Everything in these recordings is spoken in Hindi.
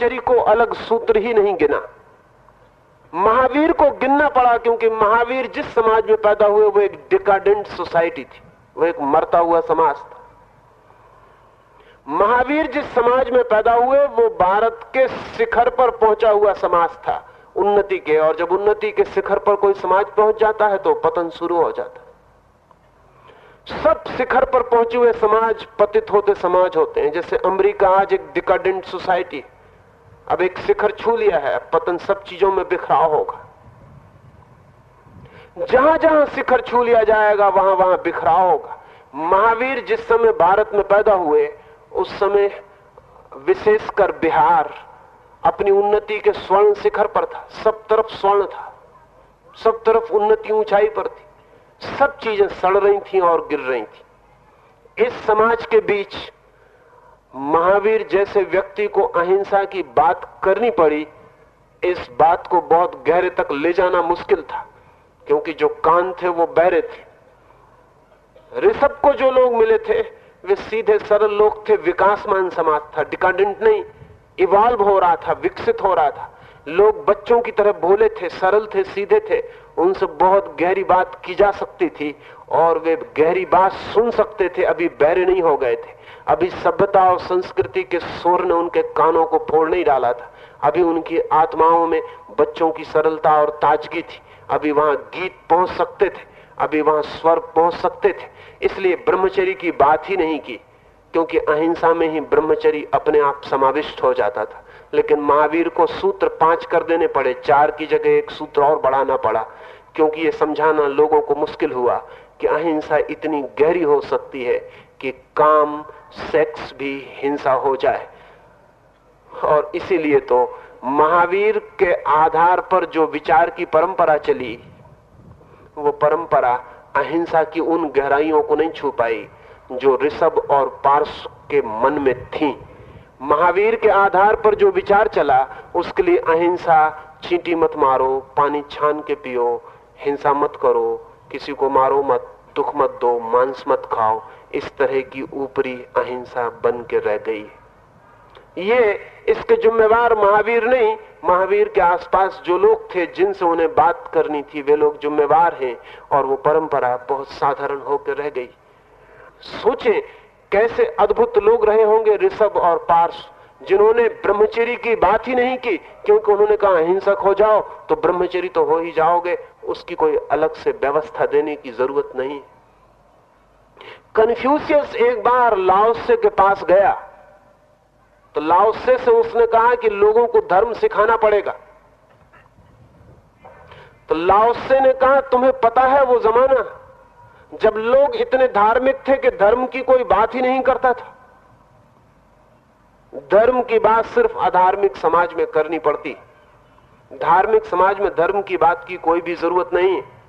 ब्रह्मचरी को अलग सूत्र ही नहीं गिना। महावीर को गिनना पड़ा क्योंकि महावीर जिस समाज में पैदा हुए, वो एक डिकाडेंट सोसाइटी थी। वो एक मरता हुआ समाज था। महावीर जिस समाज में पैदा हुए, वो भारत के शिखर पर पहुँचा हुआ समाज था। उन्नति के, और जब उन्नति के शिखर पर कोई समाज पहुँच जाता है तो पतन शुरू हो जाता है। सब शिखर पर पहुँचे हुए समाज पतित होते समाज होते हैं। जैसे अमेरिका आज एक डिकाडेंट सोसाइटी अब एक शिखर छू लिया है, पतन सब चीज़ों में बिखराव होगा। जहाँ जहाँ शिखर छू लिया जाएगा, वहाँ वहाँ बिखराव होगा। महावीर जिस समय भारत में पैदा हुए, उस समय विशेषकर बिहार अपनी उन्नति के स्वर्ण शिखर पर था। सब तरफ़ स्वर्ण था, सब तरफ़ उन्नति ऊंचाई पर थी। सब चीज़ें सड़ रही थी और गिर रही थी। इस समाज के बीच महावीर जैसे व्यक्ति को अहिंसा की बात करनी पड़ी, इस बात को बहुत गहरे तक ले जाना मुश्किल था, क्योंकि जो कान थे वो बहरे थे। ऋषभ को जो लोग मिले थे, वे सीधे सरल लोग थे, विकासमान समाज था, डिकाडेंट नहीं इवॉल्व हो रहा था, विकसित हो रहा था। लोग बच्चों की तरह भोले थे, सरल थे, सीधे थे, उनसे बहुत गहरी बात की जा सकती थी, और वे गहरी बात सुन सकते थे, अभी बहरे नहीं हो गए थे। अभी सभ्यता और संस्कृति के शोर ने उनके कानों को फोड़ नहीं डाला था। अभी उनकी आत्माओं में बच्चों की सरलता और ताजगी थी। अभी वहाँ गीत पहुँच सकते थे। अभी वहाँ स्वर पहुँच सकते थे। इसलिए ब्रह्मचरी की बात ही नहीं की, क्योंकि अहिंसा में ही ब्रह्मचरी अपने आप समाविष्ट हो जाता था। लेकिन महावीर को सूत्र पाँच कर देने पड़े। चार की जगह एक सूत्र और बढ़ाना पड़ा, क्योंकि ये समझाना लोगों को मुश्किल हुआ कि अहिंसा इतनी गहरी हो सकती है कि काम सेक्स भी हिंसा हो जाए। और इसीलिए तो महावीर के आधार पर जो विचार की परंपरा चली, वो परंपरा अहिंसा की उन गहराइयों को नहीं छू पाई जो ऋषभ और पार्श के मन में थी। महावीर के आधार पर जो विचार चला, उसके लिए अहिंसा, चींटी मत मारो, पानी छान के पियो, हिंसा मत करो, किसी को मारो मत, दुख मत दो, मांस मत खाओ इस तरह की ऊपरी अहिंसा बन के रह गई ये इसके जिम्मेवार महावीर नहीं, महावीर के आसपास जो लोग थे, जिनसे उन्हें बात करनी थी, वे लोग जिम्मेवार हैं और वो परंपरा बहुत साधारण होकर रह गई। सोचें, कैसे अद्भुत लोग रहे होंगे ऋषभ और पार्श, जिन्होंने ब्रह्मचरी की बात ही नहीं की, क्योंकि उन्होंने कहा, अहिंसक हो जाओ तो ब्रह्मचरी तो हो ही जाओगे, उसकी कोई अलग से व्यवस्था देने की ज़रूरत नहीं कन्फ्यूशियस एक बार लाओसे के पास गया। तो लाओसे से उसने कहा कि लोगों को धर्म सिखाना पड़ेगा। तो लाओसे ने कहा, तुम्हें पता है वो जमाना, जब लोग इतने धार्मिक थे कि धर्म की कोई बात ही नहीं करता था। धर्म की बात सिर्फ़ अधार्मिक समाज में करनी पड़ती। धार्मिक समाज में धर्म की बात की कोई भी ज़रूरत नहीं है।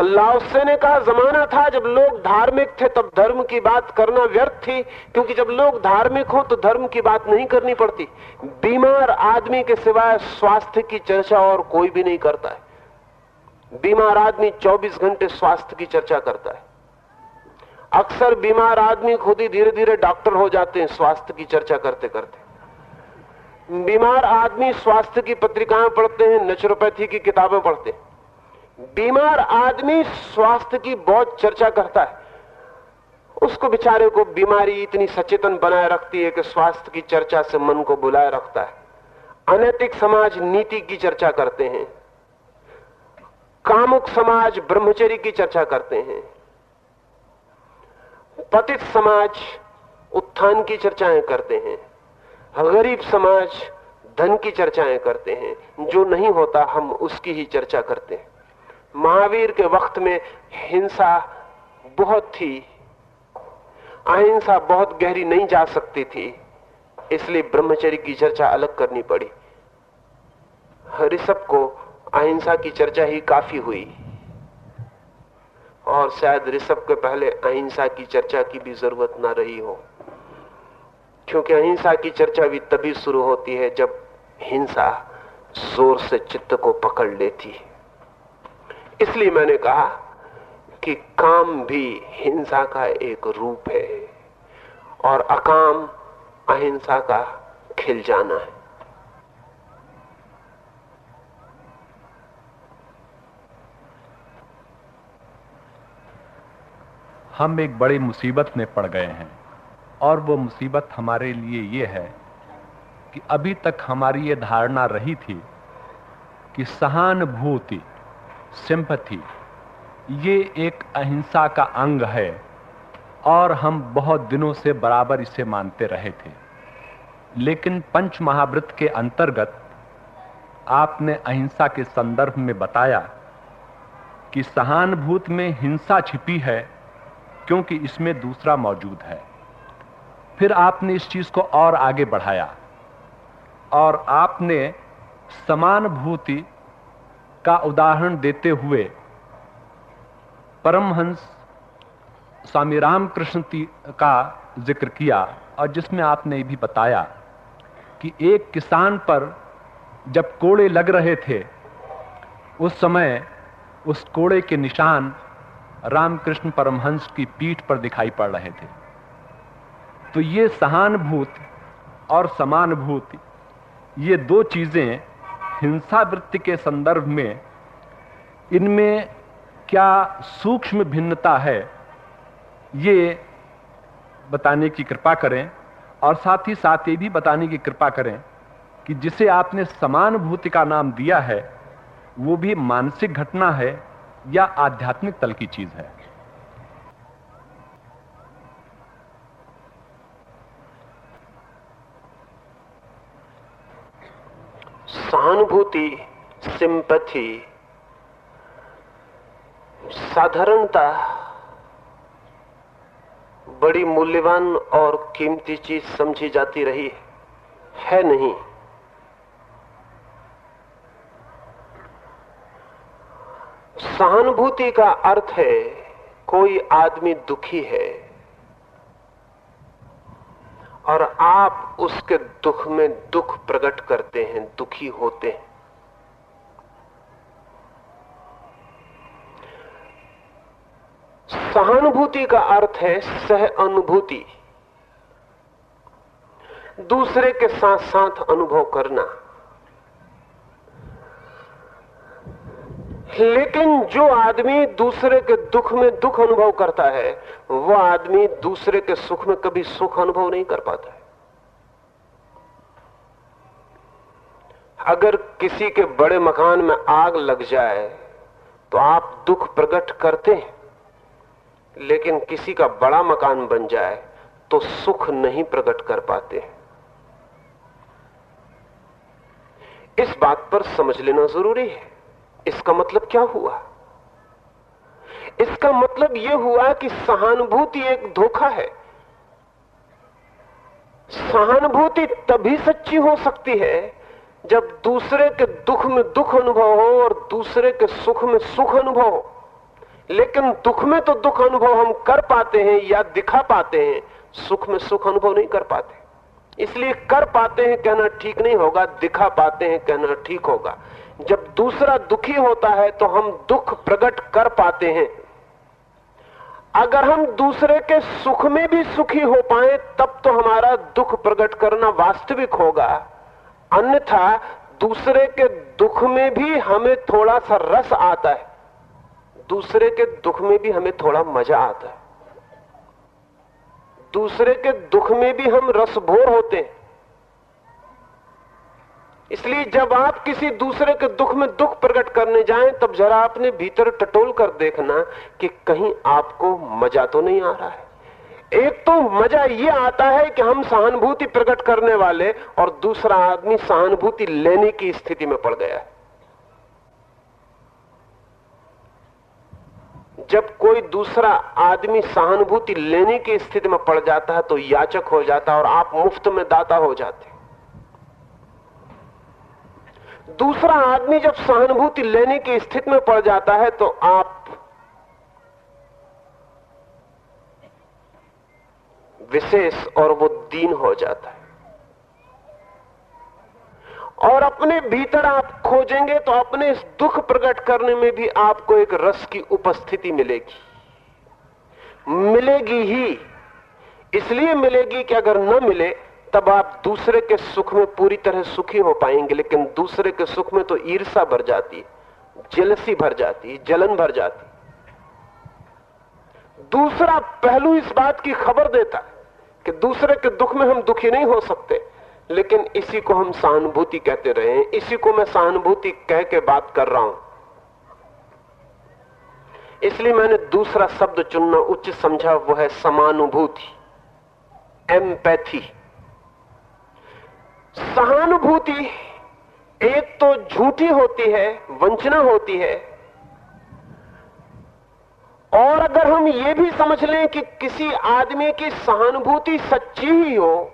लाओसे ने कहा जमाना था, जब लोग धार्मिक थे, तब धर्म की बात करना व्यर्थ थी, क्योंकि जब लोग धार्मिक हो तो धर्म की बात नहीं करनी पड़ती। बीमार आदमी के सिवाय स्वास्थ्य की चर्चा और कोई भी नहीं करता है। बीमार आदमी 24 घंटे स्वास्थ्य की चर्चा करता है। अक्सर बीमार आदमी खुद ही धीरे धीरे डॉक्टर हो जाते हैं, स्वास्थ्य की चर्चा करते करते बीमार आदमी स्वास्थ्य की पत्रिकाएँ पढ़ते हैं नेचुरोपैथी की किताबें पढ़ते हैं। बीमार आदमी स्वास्थ्य की बहुत चर्चा करता है। उसको बेचारे को बीमारी इतनी सचेतन बनाए रखती है कि स्वास्थ्य की चर्चा से मन को बुलाए रखता है। अनैतिक समाज, नीति की चर्चा करते हैं। कामुक समाज ब्रह्मचरी की चर्चा करते हैं। पतित समाज, उत्थान की चर्चाएँ करते हैं। गरीब समाज, धन की चर्चाएँ करते हैं। जो नहीं होता, हम उसकी ही चर्चा करते हैं। महावीर के वक्त में हिंसा बहुत थी। अहिंसा बहुत गहरी नहीं जा सकती थी। इसलिए ब्रह्मचर्य की चर्चा अलग करनी पड़ी। ऋषभ को अहिंसा की चर्चा ही काफ़ी हुई। और शायद ऋषभ के पहले अहिंसा की चर्चा की भी ज़रूरत ना रही हो। क्योंकि अहिंसा की चर्चा भी तभी शुरू होती है जब हिंसा ज़ोर से चित्त को पकड़ लेती है। इसलिए मैंने कहा कि काम भी हिंसा का एक रूप है और अकाम अहिंसा का खिल जाना है। हम एक बड़ी मुसीबत में पड़ गए हैं और वो मुसीबत हमारे लिए ये है कि अभी तक हमारी ये धारणा रही थी कि सहानुभूति सिंपथी। ये एक अहिंसा का अंग है और हम बहुत दिनों से बराबर इसे मानते रहे थे। लेकिन पंच महाव्रत के अंतर्गत आपने अहिंसा के संदर्भ में बताया कि सहानुभूत में हिंसा छिपी है क्योंकि इसमें दूसरा मौजूद है। फिर आपने इस चीज़ को और आगे बढ़ाया और आपने समानुभूति का उदाहरण देते हुए परमहंस स्वामी रामकृष्ण का ज़िक्र किया और जिसमें आपने भी बताया कि एक किसान पर जब कोड़े लग रहे थे, उस समय उस कोड़े के निशान रामकृष्ण परमहंस की पीठ पर दिखाई पड़ रहे थे। तो ये सहानुभूत और समानुभूति ये दो चीज़ें हिंसा वृत्ति के संदर्भ में इनमें क्या सूक्ष्म भिन्नता है, ये बताने की कृपा करें और साथ ही साथ ये भी बताने की कृपा करें कि जिसे आपने समानुभूति का नाम दिया है, वो भी मानसिक घटना है या आध्यात्मिक तल की चीज़ है। सहानुभूति सिंपथी साधारणता, बड़ी मूल्यवान और कीमती चीज़ समझी जाती रही है नहीं। सहानुभूति का अर्थ है, कोई आदमी दुखी है। और आप उसके दुख में दुख प्रकट करते हैं, दुखी होते हैं। सहानुभूति का अर्थ है सह अनुभूति। दूसरे के साथ साथ अनुभव करना। लेकिन जो आदमी दूसरे के दुख में दुख अनुभव करता है वह आदमी दूसरे के सुख में कभी सुख अनुभव नहीं कर पाता है। अगर किसी के बड़े मकान में आग लग जाए तो आप दुख प्रकट करते हैं। लेकिन किसी का बड़ा मकान बन जाए तो सुख नहीं प्रकट कर पाते इस बात पर समझ लेना ज़रूरी है। इसका मतलब क्या हुआ? इसका मतलब यह हुआ कि सहानुभूति एक धोखा है। सहानुभूति तभी सच्ची हो सकती है जब दूसरे के दुख में दुख अनुभव हो और दूसरे के सुख में सुख अनुभव हो। लेकिन दुख में तो दुख अनुभव हम कर पाते हैं या दिखा पाते हैं, सुख में सुख अनुभव नहीं कर पाते। इसलिए कर पाते हैं कहना ठीक नहीं होगा, दिखा पाते हैं कहना ठीक होगा। जब दूसरा दुखी होता है तो हम दुख प्रकट कर पाते हैं। अगर हम दूसरे के सुख में भी सुखी हो पाए, तब तो हमारा दुख प्रकट करना वास्तविक होगा। अन्यथा दूसरे के दुख में भी हमें थोड़ा सा रस आता है। दूसरे के दुख में भी हमें थोड़ा मज़ा आता है। दूसरे के दुख में भी हम रसभोर होते हैं। इसलिए जब आप किसी दूसरे के दुख में दुख प्रकट करने जाएँ, तब जरा अपने भीतर टटोल कर देखना कि कहीं आपको मज़ा तो नहीं आ रहा है। एक तो मज़ा यह आता है कि हम सहानुभूति प्रकट करने वाले और दूसरा आदमी सहानुभूति लेने की स्थिति में पड़ गया है। जब कोई दूसरा आदमी सहानुभूति लेने की स्थिति में पड़ जाता है तो याचक हो जाता है और आप मुफ़्त में दाता हो जाते दूसरा आदमी जब सहानुभूति लेने की स्थिति में पड़ जाता है तो आप विशेष और वो दीन हो जाता है। और अपने भीतर आप खोजेंगे तो अपने इस दुख प्रकट करने में भी आपको एक रस की उपस्थिति मिलेगी। मिलेगी ही। इसलिए मिलेगी कि अगर न मिले तब आप दूसरे के सुख में पूरी तरह सुखी हो पाएँगे, लेकिन दूसरे के सुख में तो ईर्षा भर जाती जलसी भर जाती जलन भर जाती दूसरा पहलू इस बात की खबर देता कि दूसरे के दुख में हम दुखी नहीं हो सकते, लेकिन इसी को हम सहानुभूति कहते रहे इसी को मैं सहानुभूति कह के बात कर रहा हूँ। इसलिए मैंने दूसरा शब्द चुनना उचित समझा वो है समानुभूति एम्पैथी सहानुभूति एक तो झूठी होती है, वंचना होती है। और अगर हम ये भी समझ लें कि किसी आदमी की सहानुभूति सच्ची ही हो,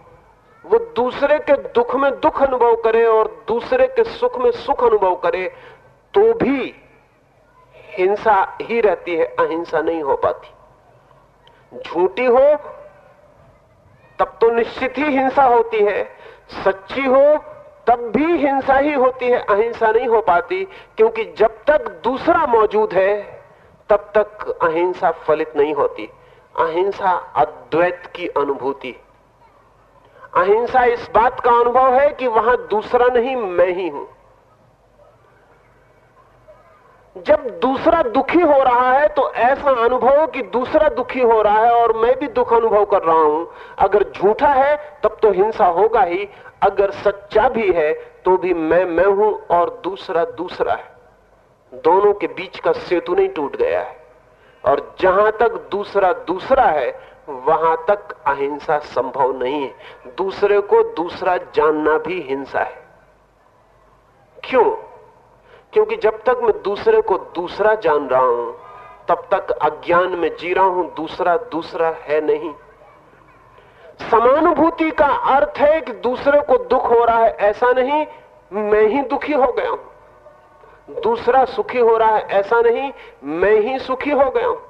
वो दूसरे के दुख में दुख अनुभव करे और दूसरे के सुख में सुख अनुभव करे तो भी हिंसा ही रहती है, अहिंसा नहीं हो पाती। झूठी हो, तब तो निश्चित ही हिंसा होती है। सच्ची हो, तब भी हिंसा ही होती है, अहिंसा नहीं हो पाती, क्योंकि जब तक दूसरा मौजूद है, तब तक अहिंसा फलित नहीं होती। अहिंसा अद्वैत की अनुभूति। अहिंसा इस बात का अनुभव है कि वहाँ दूसरा नहीं, मैं ही हूँ। जब दूसरा दुखी हो रहा है तो ऐसा अनुभव कि दूसरा दुखी हो रहा है और मैं भी दुख अनुभव कर रहा हूँ। अगर झूठा है, तब तो हिंसा होगा ही। अगर सच्चा भी है तो भी मैं मैं हूँ और दूसरा दूसरा है। दोनों के बीच का सेतु नहीं टूट गया है। और जहाँ तक दूसरा दूसरा है, वहाँ तक अहिंसा संभव नहीं है। दूसरे को दूसरा जानना भी हिंसा है। क्यों? क्योंकि जब तक मैं दूसरे को दूसरा जान रहा हूँ, तब तक अज्ञान में जी रहा हूँ, दूसरा दूसरा है नहीं। समानुभूति का अर्थ है कि दूसरे को दुख हो रहा है, ऐसा नहीं, मैं ही दुखी हो गया हूँ। दूसरा सुखी हो रहा है, ऐसा नहीं, मैं ही सुखी हो गया हूँ।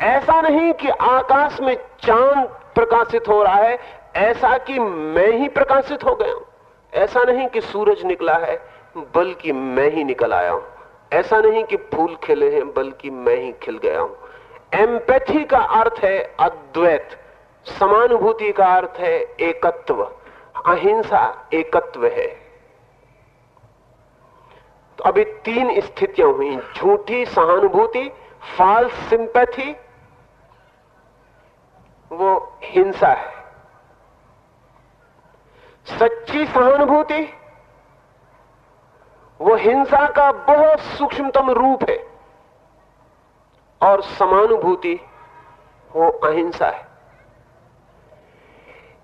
ऐसा नहीं कि आकाश में चाँद प्रकाशित हो रहा है, ऐसा कि मैं ही प्रकाशित हो गया हूँ। ऐसा नहीं कि सूरज निकला है बल्कि मैं ही निकल आया हूँ। ऐसा नहीं कि फूल खिले हैं, बल्कि मैं ही खिल गया हूँ। एम्पैथी का अर्थ है अद्वैत, समानुभूति का अर्थ है एकत्व। अहिंसा एकत्व है। तो अभी तीन स्थितियाँ हुई, झूठी सहानुभूति फॉल्स सिंपैथी वो हिंसा है। सच्ची सहानुभूति वो हिंसा का बहुत सूक्ष्मतम रूप है। और समानुभूति वो अहिंसा है।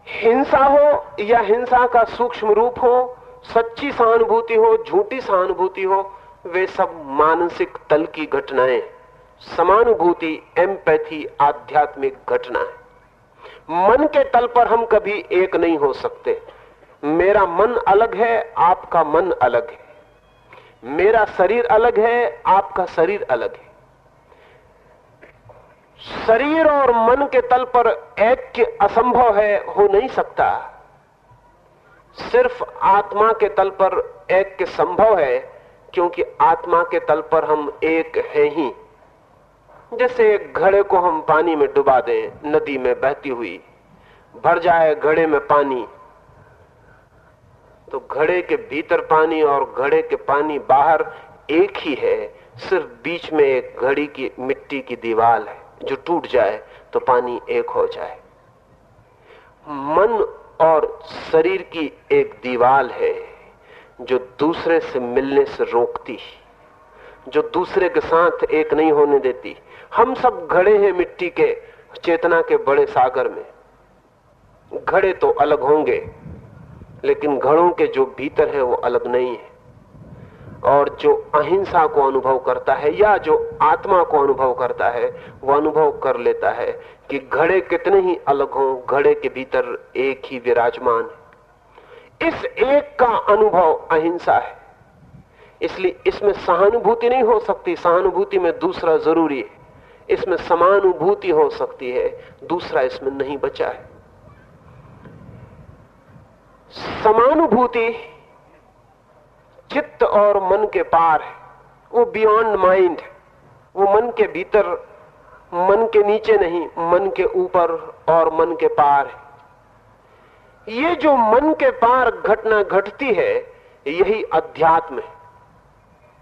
हिंसा हो या हिंसा का सूक्ष्म रूप हो, सच्ची सहानुभूति हो, झूठी सहानुभूति हो, वे सब मानसिक तल की घटनाएँ, समानुभूति, एम्पैथी, आध्यात्मिक घटना है। मन के तल पर हम कभी एक नहीं हो सकते। मेरा मन अलग है, आपका मन अलग है। मेरा शरीर अलग है, आपका शरीर अलग है। शरीर और मन के तल पर ऐक्य असंभव है, हो नहीं सकता। सिर्फ़ आत्मा के तल पर ऐक्य संभव है, क्योंकि आत्मा के तल पर हम एक हैं ही। जैसे एक घड़े को हम पानी में डुबा दें, नदी में बहती हुई, भर जाए घड़े में पानी तो घड़े के भीतर पानी और घड़े के पानी बाहर एक ही है। सिर्फ़ बीच में एक घड़ी की मिट्टी की दीवार है। जो टूट जाए तो पानी एक हो जाए। मन और शरीर की एक दीवार है, जो दूसरे से मिलने से रोकती जो दूसरे के साथ एक नहीं होने देती। हम सब घड़े हैं मिट्टी के, चेतना के बड़े सागर में। घड़े तो अलग होंगे। लेकिन घड़ों के जो भीतर है वो अलग नहीं है। और जो अहिंसा को अनुभव करता है या जो आत्मा को अनुभव करता है, वो अनुभव कर लेता है कि घड़े कितने ही अलग हों, घड़े के भीतर एक ही विराजमान है। इस एक का अनुभव अहिंसा है। इसलिए इसमें सहानुभूति नहीं हो सकती, सहानुभूति में दूसरा ज़रूरी है। इसमें समानुभूति हो सकती है, दूसरा इसमें नहीं बचा है। समानुभूति चित्त और मन के पार है। वो बियॉन्ड माइंड है। वो मन के भीतर, मन के नीचे नहीं, मन के ऊपर और मन के पार है। ये जो मन के पार घटना घटती है, यही अध्यात्म है।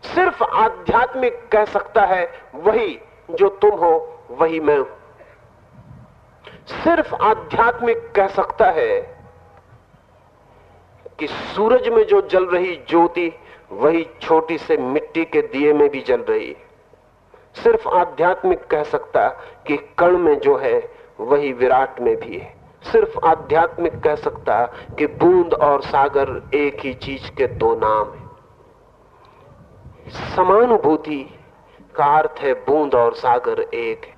सिर्फ़ आध्यात्मिक कह सकता है, वही जो तुम हो, वही मैं हूँ। सिर्फ़ आध्यात्मिक कह सकता है कि सूरज में जो जल रही ज्योति, वही छोटी से मिट्टी के दिए में भी जल रही। है सिर्फ़ आध्यात्मिक कह सकता कि कण में जो है, वही विराट में भी है। सिर्फ़ आध्यात्मिक कह सकता कि बूंद और सागर एक ही चीज़ के दो नाम है। समानुभूति का अर्थ है बूंद और सागर एक है।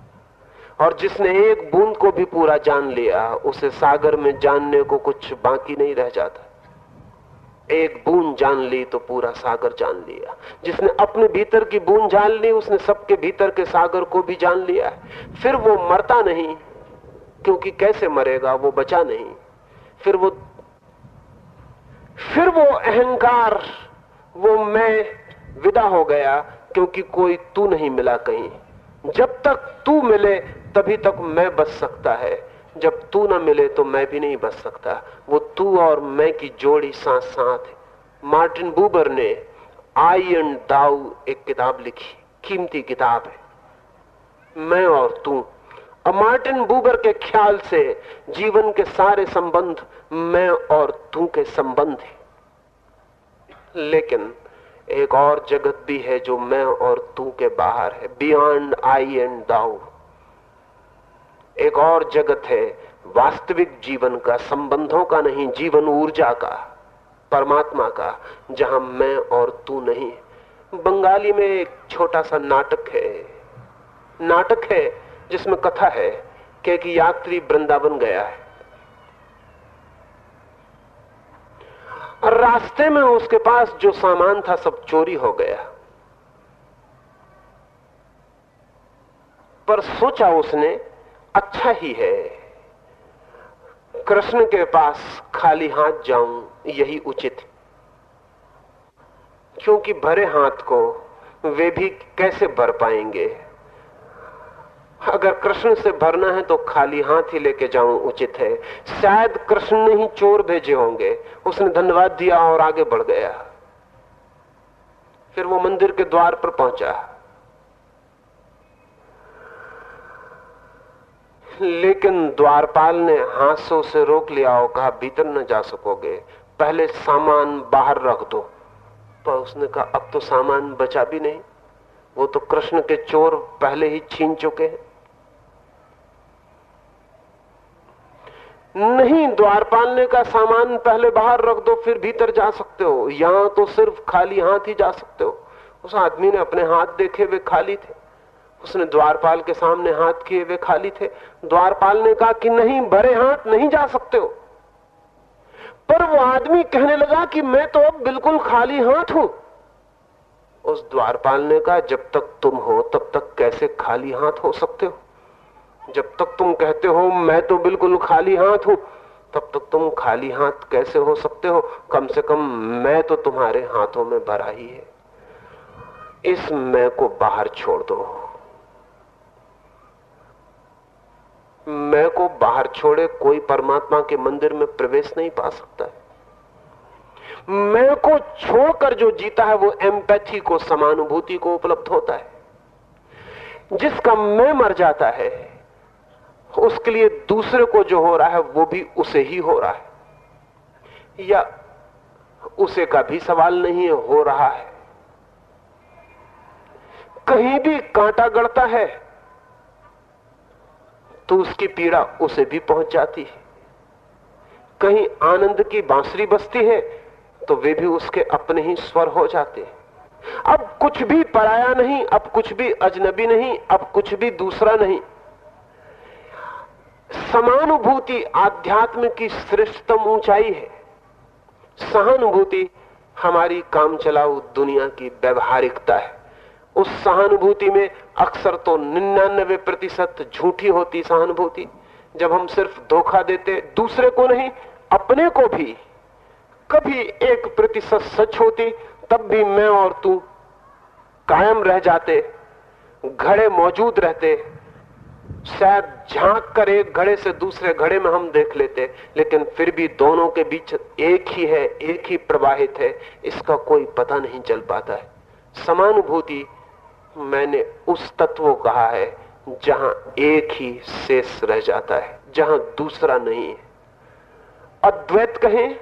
और जिसने एक बूंद को भी पूरा जान लिया, उसे सागर में जानने को कुछ बाकी नहीं रह जाता। एक बूंद जान ली तो पूरा सागर जान लिया। जिसने अपने भीतर की बूंद जान ली, उसने सबके भीतर के सागर को भी जान लिया फिर वो मरता नहीं, क्योंकि कैसे मरेगा वो बचा नहीं। फिर वो फिर वो अहंकार, वो मैं विदा हो गया, क्योंकि कोई तू नहीं मिला कहीं। जब तक तू मिले, तभी तक मैं बच सकता है। जब तू ना मिले तो मैं भी नहीं बच सकता। वो तू और मैं की जोड़ी साथ साथ है। मार्टिन बूबर ने आई एंड दाऊ एक किताब लिखी। कीमती किताब है। मैं और तू। अब मार्टिन बूबर के ख्याल से जीवन के सारे संबंध मैं और तू के संबंध है। लेकिन एक और जगत भी है जो मैं और तू के बाहर है। बियॉन्ड आई एंड दाऊ एक और जगत है, वास्तविक जीवन का, संबंधों का नहीं, जीवन ऊर्जा का, परमात्मा का, जहाँ मैं और तू नहीं। बंगाली में एक छोटा सा नाटक है। नाटक है, जिसमें कथा है कि एक यात्री वृंदावन गया है। और रास्ते में उसके पास जो सामान था, सब चोरी हो गया। पर सोचा उसने अच्छा ही है। कृष्ण के पास खाली हाथ जाऊँ, यही उचित। क्योंकि भरे हाथ को वे भी कैसे भर पाएँगे? अगर कृष्ण से भरना है तो खाली हाथ ही लेके जाऊँ उचित है। शायद कृष्ण ने ही चोर भेजे होंगे। उसने धन्यवाद दिया और आगे बढ़ गया। फिर वो मंदिर के द्वार पर पहुँचा। लेकिन द्वारपाल ने हाथों से रोक लिया और कहा, भीतर न जा सकोगे। पहले सामान बाहर रख दो। पर उसने कहा, अब तो सामान बचा भी नहीं। वो तो कृष्ण के चोर पहले ही छीन चुके हैं। नहीं, द्वारपाल ने का सामान पहले बाहर रख दो, फिर भीतर जा सकते हो। यहाँ तो सिर्फ़ खाली हाथ ही जा सकते हो। उस आदमी ने अपने हाथ देखे, वे खाली थे। उसने द्वारपाल के सामने हाथ किए वे खाली थे। द्वारपाल ने कहा कि नहीं भरे हाथ नहीं जा सकते हो। पर वो आदमी कहने लगा कि मैं तो अब बिल्कुल खाली हाथ हूँ। उस द्वारपाल ने कहा, जब तक तुम हो, तब तक कैसे खाली हाथ हो सकते हो? जब तक तुम कहते हो, मैं तो बिल्कुल खाली हाथ हूँ, तब तक तुम खाली हाथ कैसे हो सकते हो? कम से कम मैं तो तुम्हारे हाथों में भरा ही है। इस मैं को बाहर छोड़ दो। मैं को बाहर छोड़े कोई परमात्मा के मंदिर में प्रवेश नहीं पा सकता। है मैं को छोड़कर जो जीता है, वो एम्पैथी को समानुभूति को उपलब्ध होता है। जिसका मैं मर जाता है, उसके लिए दूसरे को जो हो रहा है, वो भी उसे ही हो रहा है। या उसे का भी सवाल नहीं है हो रहा है। कहीं भी कांटा गड़ता है तो उसकी पीड़ा उसे भी पहुँच जाती है। कहीं आनंद की बांसुरी बसती है तो वे भी उसके अपने ही स्वर हो जाते हैं। अब कुछ भी पराया नहीं, अब कुछ भी अजनबी नहीं, अब कुछ भी दूसरा नहीं। समानुभूति आध्यात्म की श्रेष्ठतम ऊंचाई है। सहानुभूति हमारी काम चलाऊ दुनिया की व्यवहारिकता है। उस सहानुभूति में अक्सर तो निन्यानबे प्रतिशत झूठी होती सहानुभूति। जब हम सिर्फ़ धोखा देते दूसरे को नहीं, अपने को भी। कभी एक प्रतिशत सच होती, तब भी मैं और तू कायम रह जाते, घड़े मौजूद रहते। शायद झाँक कर एक घड़े से दूसरे घड़े में हम देख लेते, लेकिन फिर भी दोनों के बीच एक ही है, एक ही प्रवाहित है, इसका कोई पता नहीं चल पाता है। समानुभूति मैंने उस तत्व कहा है जहाँ एक ही शेष रह जाता है, जहाँ दूसरा नहीं है। अद्वैत कहें,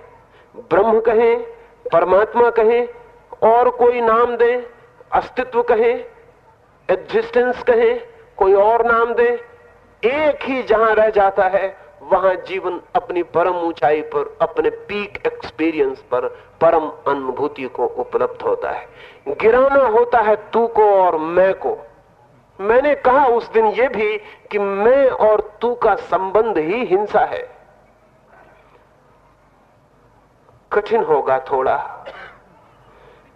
ब्रह्म कहें, परमात्मा कहें, और कोई नाम दें, अस्तित्व कहें एग्जिस्टेंस कहें, कोई और नाम दे, एक ही जहाँ रह जाता है, वहाँ जीवन अपनी परम ऊंचाई पर, अपने पीक एक्सपीरियंस पर परम अनुभूति को उपलब्ध होता है। गिराना होता है तू को और मैं को। मैंने कहा उस दिन यह भी कि मैं और तू का संबंध ही हिंसा है। कठिन होगा थोड़ा,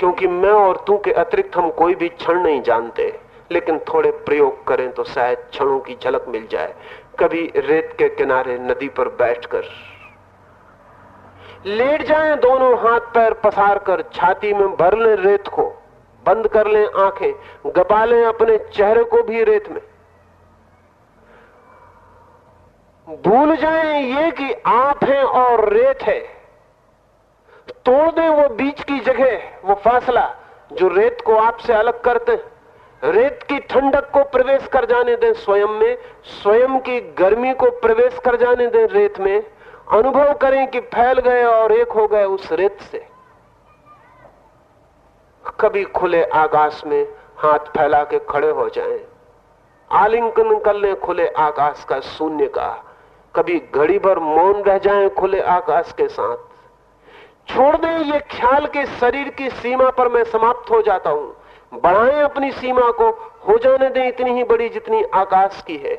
क्योंकि मैं और तू के अतिरिक्त हम कोई भी क्षण नहीं जानते, लेकिन थोड़े प्रयोग करें तो शायद क्षणों की झलक मिल जाए, कभी रेत के किनारे नदी पर बैठकर। लेट जाएँ दोनों हाथ पैर पसार कर, छाती में भर लें रेत को, बंद कर लें आँखें, गपा लें अपने चेहरे को भी रेत में। भूल जाएँ ये कि आप हैं और रेत है। तोड़ दें वो बीच की जगह, वो फासला, जो रेत को आपसे अलग करते रेत की ठंडक को प्रवेश कर जाने दें स्वयं में, स्वयं की गर्मी को प्रवेश कर जाने दें रेत में। अनुभव करें कि फैल गए और एक हो गए उस रेत से। कभी खुले आकाश में हाथ फैला के खड़े हो जाएँ, आलिंगन कर लें खुले आकाश का शून्य का। कभी घड़ी भर मौन रह जाएँ खुले आकाश के साथ। छोड़ दें ये ख्याल के शरीर की सीमा पर मैं समाप्त हो जाता हूँ। बढ़ाएँ अपनी सीमा को हो जाने दें इतनी ही बड़ी जितनी आकाश की है।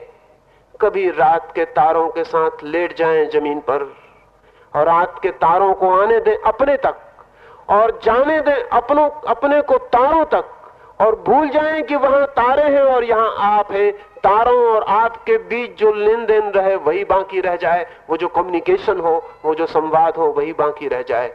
कभी रात के तारों के साथ लेट जाएँ ज़मीन पर और रात के तारों को आने दें अपने तक और जाने दें अपनों, अपने को तारों तक और भूल जाएँ कि वहाँ तारे हैं और यहाँ आप हैं। तारों और आपके बीच जो लेन देन रहे, वही बाकी रह जाए। वो जो कम्युनिकेशन हो, वो जो संवाद हो, वही बाकी रह जाए।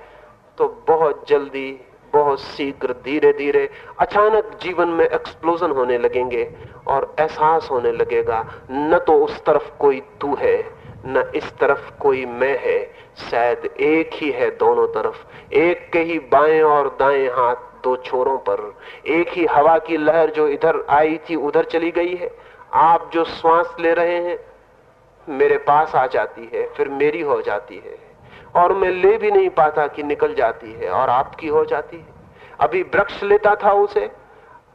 तो बहुत जल्दी, बहुत शीघ्र धीरे धीरे अचानक जीवन में एक्सप्लोजन होने लगेंगे। और एहसास होने लगेगा, न तो उस तरफ़ कोई तू है, न इस तरफ़ कोई मैं है। शायद एक ही है दोनों तरफ़, एक के ही बाएँ और दाएँ हाथ दो छोरों पर। एक ही हवा की लहर जो इधर आई थी, उधर चली गई है। आप जो श्वास ले रहे हैं, मेरे पास आ जाती है, फिर मेरी हो जाती है। और मैं ले भी नहीं पाता कि निकल जाती है, और आपकी हो जाती है। अभी वृक्ष लेता था उसे,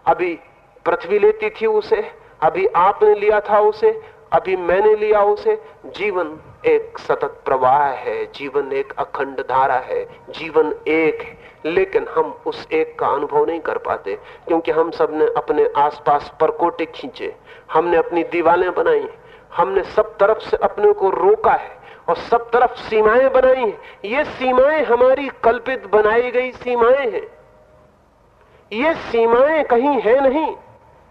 अभी पृथ्वी लेती थी उसे, अभी आपने लिया था उसे, अभी मैंने लिया उसे। जीवन एक सतत प्रवाह है, जीवन एक अखंड धारा है, जीवन एक है। लेकिन हम उस एक का अनुभव नहीं कर पाते, क्योंकि हम सबने अपने आसपास परकोटे खींचे, हमने अपनी दीवारें बनाई, हमने सब तरफ़ से अपने को रोका है, और सब तरफ़ सीमाएँ बनाई हैं। ये सीमाएँ हमारी कल्पित बनाई गई सीमाएँ हैं। ये सीमाएँ कहीं है नहीं।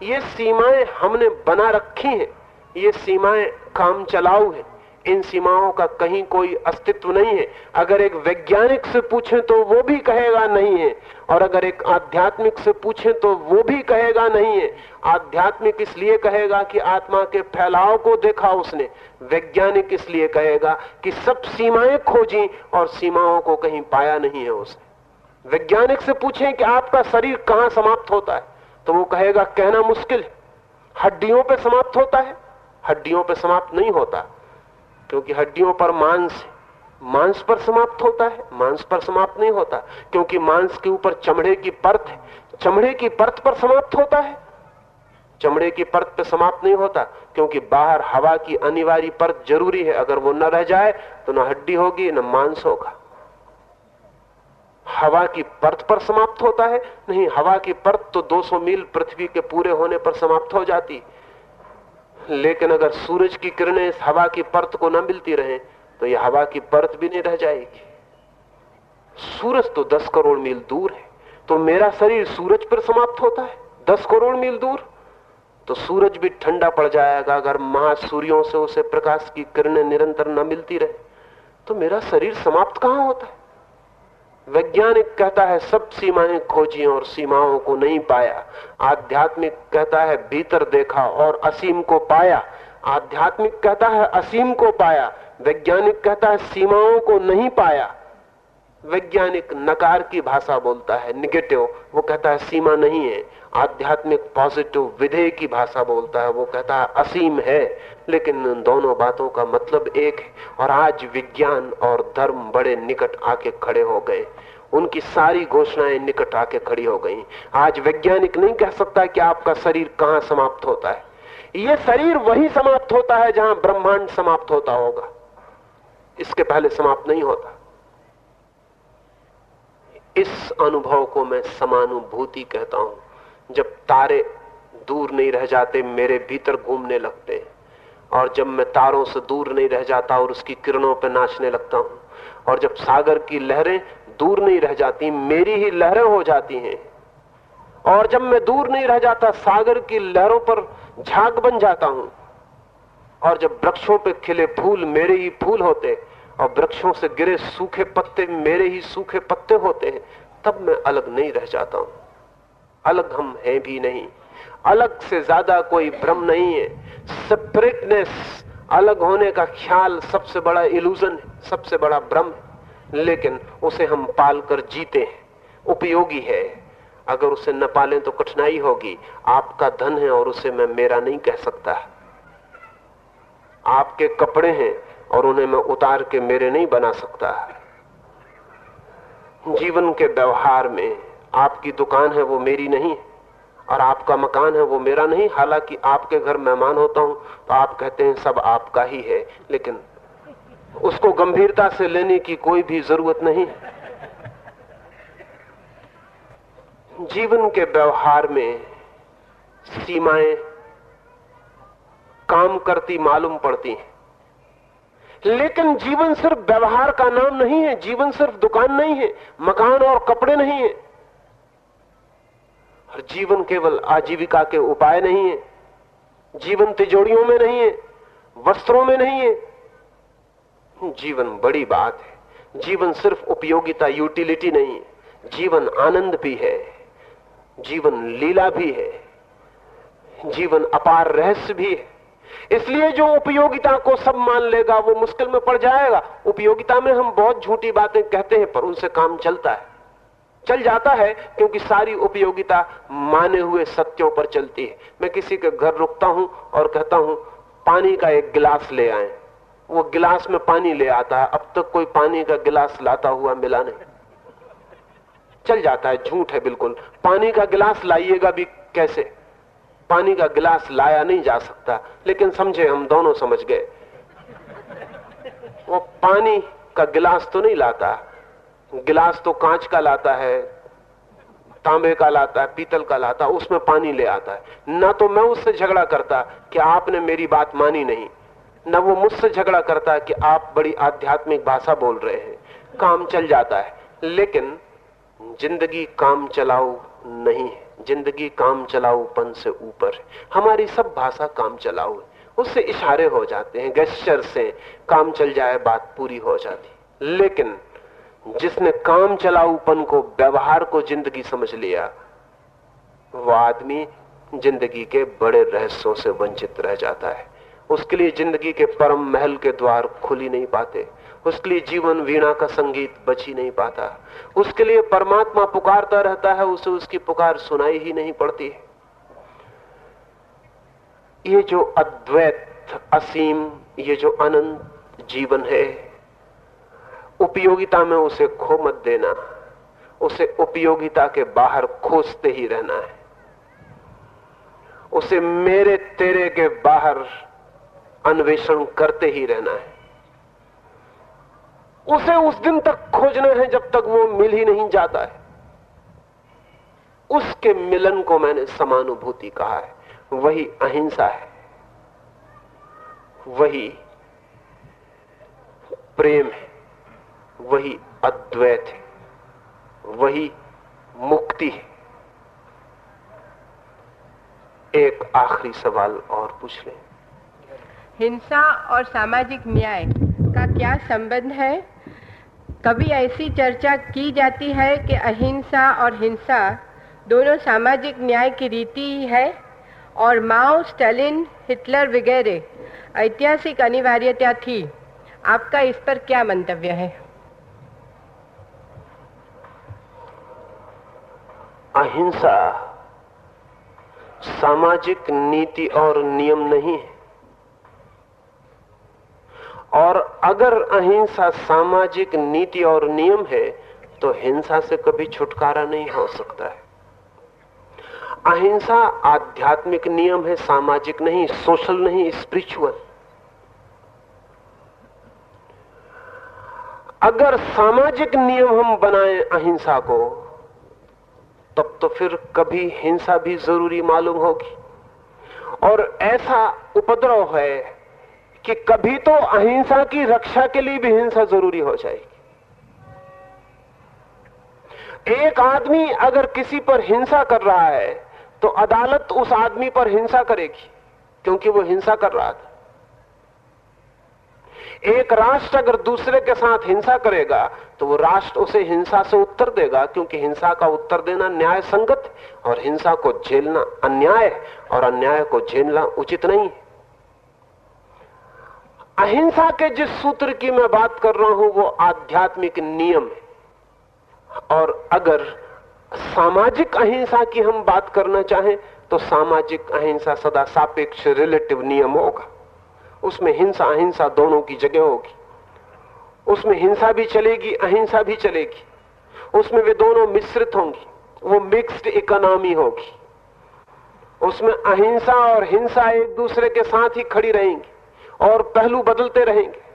ये सीमाएँ हमने बना रखी हैं। ये सीमाएँ काम चलाऊ है। इन सीमाओं का कहीं कोई अस्तित्व नहीं है। अगर एक वैज्ञानिक से पूछें तो वो भी कहेगा नहीं है। और अगर एक आध्यात्मिक से पूछें तो वो भी कहेगा नहीं है। आध्यात्मिक इसलिए कहेगा कि आत्मा के फैलाव को देखा उसने। वैज्ञानिक इसलिए कहेगा कि सब सीमाएँ खोजी और सीमाओं को कहीं पाया नहीं है उसने। वैज्ञानिक से पूछें कि आपका शरीर कहाँ समाप्त होता है? तो वो कहेगा, कहना मुश्किल हड्डियों पे समाप्त होता है, हड्डियों पे समाप्त नहीं होता, क्योंकि हड्डियों पर मांस मांस पर समाप्त होता है, मांस पर समाप्त नहीं होता, क्योंकि मांस के ऊपर चमड़े की परत है। चमड़े की परत पर समाप्त होता है। चमड़े की परत पर समाप्त नहीं होता, क्योंकि बाहर हवा की अनिवार्य परत ज़रूरी है। अगर वो न रह जाए तो न हड्डी होगी, न मांस होगा। हवा की परत पर समाप्त होता है। नहीं, हवा की परत तो 200 मील पृथ्वी के पूरे होने पर समाप्त हो जाती। लेकिन अगर सूरज की किरणें इस हवा की परत को न मिलती रहे तो यह हवा की परत भी नहीं रह जाएगी। सूरज तो दस करोड़ मील दूर है तो मेरा शरीर सूरज पर समाप्त होता है। दस करोड़ मील दूर? तो सूरज भी ठंडा पड़ जाएगा अगर महासूर्यों से उसे प्रकाश की किरणें निरंतर न मिलती रहे। तो मेरा शरीर समाप्त कहाँ होता है? वैज्ञानिक कहता है, सब सीमाएँ खोजी और सीमाओं को नहीं पाया। आध्यात्मिक कहता है, भीतर देखा और असीम को पाया। आध्यात्मिक कहता है, असीम को पाया। वैज्ञानिक कहता है, सीमाओं को नहीं पाया। वैज्ञानिक नकार की भाषा बोलता है निगेटिव वो कहता है, सीमा नहीं है। आध्यात्मिक पॉजिटिव विधेय की भाषा बोलता है, वो कहता है, असीम है। लेकिन दोनों बातों का मतलब एक है। और आज विज्ञान और धर्म बड़े निकट आके खड़े हो गए। उनकी सारी घोषणाएँ निकट आके खड़ी हो गई। आज वैज्ञानिक नहीं कह सकता कि आपका शरीर कहाँ समाप्त होता है। ये शरीर वही समाप्त होता है जहाँ ब्रह्मांड समाप्त होता होगा। इसके पहले समाप्त नहीं होता। इस अनुभव को मैं समानुभूति कहता हूँ। जब तारे दूर नहीं रह जाते, मेरे भीतर घूमने लगते हैं। और जब मैं तारों से दूर नहीं रह जाता और उसकी किरणों पर नाचने लगता हूँ, और जब सागर की लहरें दूर नहीं रह जाती, मेरी ही लहरें हो जाती हैं। और जब मैं दूर नहीं रह जाता, सागर की लहरों पर झाग बन जाता हूँ। और जब वृक्षों पे खिले फूल मेरे ही फूल होते और वृक्षों से गिरे सूखे पत्ते मेरे ही सूखे पत्ते होते हैं, तब मैं अलग नहीं रह जाता हूँ। अलग हम हैं भी नहीं। अलग से ज़्यादा कोई भ्रम नहीं है। सेपरेटनेस अलग होने का ख्याल सबसे बड़ा इल्यूजन है, सबसे बड़ा भ्रम है। लेकिन उसे हम पालकर जीते हैं, उपयोगी है। अगर उसे न पालें तो कठिनाई होगी। आपका धन है और उसे मैं मेरा नहीं कह सकता। आपके कपड़े हैं और उन्हें मैं उतार के मेरे नहीं बना सकता। जीवन के व्यवहार में आपकी दुकान है, वो मेरी नहीं और आपका मकान है, वो मेरा नहीं। हालाँकि आपके घर मेहमान होता हूँ तो आप कहते हैं, सब आपका ही है। लेकिन उसको गंभीरता से लेने की कोई भी ज़रूरत नहीं। जीवन के व्यवहार में सीमाएँ काम करती, मालूम पड़ती हैं। लेकिन जीवन सिर्फ़ व्यवहार का नाम नहीं है, जीवन सिर्फ़ दुकान नहीं है, मकान और कपड़े नहीं है। और जीवन केवल आजीविका के उपाय नहीं है। जीवन तिजोड़ियों में नहीं है, वस्त्रों में नहीं है। जीवन बड़ी बात है। जीवन सिर्फ़ उपयोगिता, यूटिलिटी नहीं है। जीवन आनंद भी है। जीवन लीला भी है। जीवन अपार रहस्य भी है। इसलिए जो उपयोगिता को सब मान लेगा, वो मुश्किल में पड़ जाएगा। उपयोगिता में हम बहुत झूठी बातें कहते हैं, पर उनसे काम चलता है। चल जाता है क्योंकि सारी उपयोगिता माने हुए सत्यों पर चलती है। मैं किसी के घर रुकता हूँ और कहता हूँ, पानी का एक गिलास ले आए। वो गिलास में पानी ले आता है। अब तक कोई पानी का गिलास लाता हुआ मिला नहीं। चल जाता है, झूठ है बिल्कुल। पानी का गिलास लाइएगा भी कैसे? पानी का गिलास लाया नहीं जा सकता। लेकिन समझे, हम दोनों समझ गए। वो पानी का गिलास तो नहीं लाता। गिलास तो कांच का लाता है, तांबे का लाता है, पीतल का लाता है, उसमें पानी ले आता है। ना तो मैं उससे झगड़ा करता कि आपने मेरी बात मानी नहीं, ना वो मुझसे झगड़ा करता कि आप बड़ी आध्यात्मिक भाषा बोल रहे हैं। काम चल जाता है, लेकिन ज़िंदगी काम चलाऊ नहीं है, ज़िंदगी काम चलाऊपन से ऊपर हमारी सब भाषा काम चलाऊ है, उससे इशारे हो जाते हैं गेस्टर से काम चल जाए, बात पूरी हो जाती लेकिन जिसने काम चलाऊपन को, व्यवहार को ज़िंदगी समझ लिया, वो आदमी ज़िंदगी के बड़े रहस्यों से वंचित रह जाता है। उसके लिए ज़िंदगी के परम महल के द्वार खुल ही नहीं पाते। उसके लिए जीवन वीणा का संगीत बच ही नहीं पाता। उसके लिए परमात्मा पुकारता रहता है, उसे उसकी पुकार सुनाई ही नहीं पड़ती। ये जो अद्वैत असीम, ये जो अनंत जीवन है उपयोगिता में उसे खो मत देना। उसे उपयोगिता के बाहर खोजते ही रहना है। उसे मेरे तेरे के बाहर अन्वेषण करते ही रहना है। उसे उस दिन तक खोजना है जब तक वो मिल ही नहीं जाता है। उसके मिलन को मैंने समानुभूति कहा है। वही अहिंसा है। वही प्रेम है। वही अद्वैत है, वही मुक्ति है। एक आखिरी सवाल और पूछ लें। हिंसा और सामाजिक न्याय का क्या संबंध है? कभी ऐसी चर्चा की जाती है कि अहिंसा और हिंसा दोनों सामाजिक न्याय की रीति ही? है और माओ, स्टालिन, हिटलर वगैरह ऐतिहासिक अनिवार्यता थी, आपका इस पर क्या मंतव्य है? अहिंसा सामाजिक नीति और नियम नहीं है। और अगर अहिंसा सामाजिक नीति और नियम है तो हिंसा से कभी छुटकारा नहीं हो सकता है। अहिंसा आध्यात्मिक नियम है, सामाजिक नहीं, सोशल नहीं स्पिरिचुअल अगर सामाजिक नियम हम बनाएँ अहिंसा को तब तो फिर कभी हिंसा भी ज़रूरी मालूम होगी। और ऐसा उपद्रव है कि कभी तो अहिंसा की रक्षा के लिए भी हिंसा ज़रूरी हो जाएगी। एक आदमी अगर किसी पर हिंसा कर रहा है तो अदालत उस आदमी पर हिंसा करेगी, क्योंकि वो हिंसा कर रहा था। एक राष्ट्र अगर दूसरे के साथ हिंसा करेगा तो वो राष्ट्र उसे हिंसा से उत्तर देगा, क्योंकि हिंसा का उत्तर देना न्याय संगत और हिंसा को झेलना अन्याय और अन्याय को झेलना उचित नहीं है। अहिंसा के जिस सूत्र की मैं बात कर रहा हूँ, वो आध्यात्मिक नियम है। और अगर सामाजिक अहिंसा की हम बात करना चाहें तो सामाजिक अहिंसा सदा सापेक्ष रिलेटिव नियम होगा। उसमें हिंसा अहिंसा दोनों की जगह होगी। उसमें हिंसा भी चलेगी, अहिंसा भी चलेगी। उसमें वे दोनों मिश्रित होंगी, वो मिक्स्ड इकोनॉमी होगी। उसमें अहिंसा और हिंसा एक दूसरे के साथ ही खड़ी रहेंगी और पहलू बदलते रहेंगे।